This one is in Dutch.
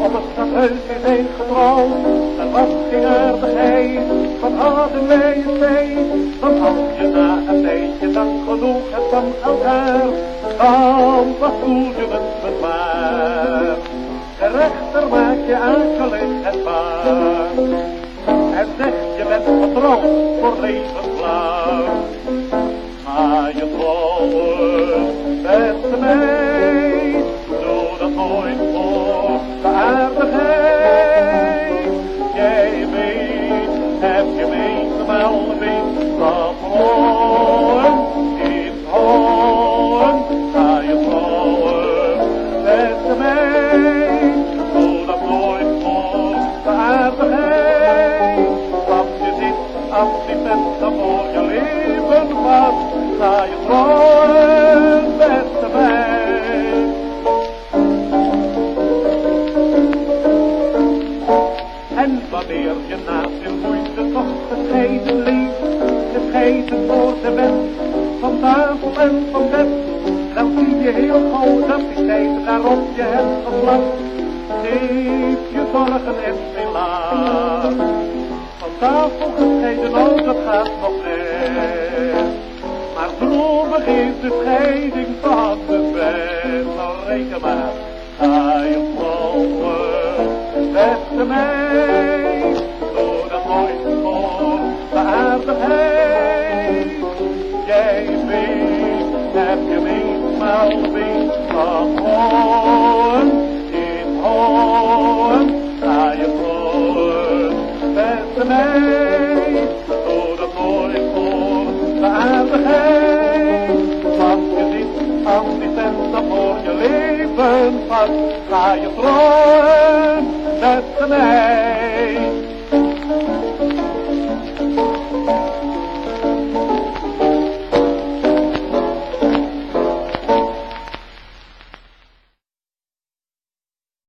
alles dat heus is een getrouwd. En wat ging er de geest, wat hadden wij het feest. Want als je na een beetje dan genoeg hebt van elkaar, dan wat voel je het bezwaar. De rechter maakt je akelig het waar. En zegt je bent getrouwd voor levenslang. Wanneer je na veel moeite toch gescheiden leeft, gescheiden voor de wet, van tafel en van bed, dan zie je heel gauw dat die tijd waarop je hebt geslacht, geef je zorgen en helaas. Van tafel gescheiden, oh dat gaat nog net. Maar droevig is de scheiding van de bed, nou reken maar, ga je beste meid, doe voor de aardigheid. Jij weet, heb je weet van hoorn, in hoorn, ga je trouwen, beste meid, doe dat voor de aardigheid. Want je ziet als die voor je leven vast, ga je trouwen, beste meid.